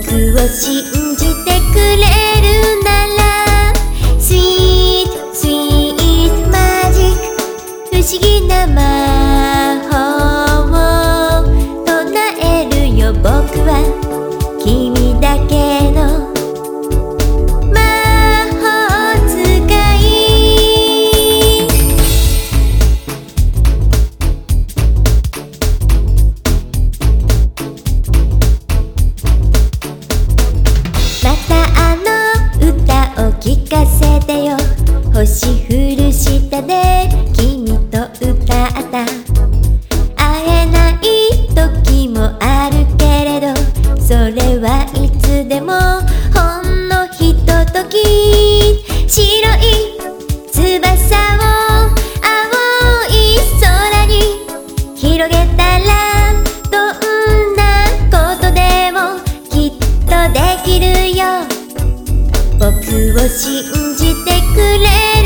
僕を信じてくれるなら Sweet, sweet magic 不思議と歌った会えない時もあるけれどそれはいつでもほんのひととき白い翼を青い空に広げたらどんなことでもきっとできるよ僕を信じてくれ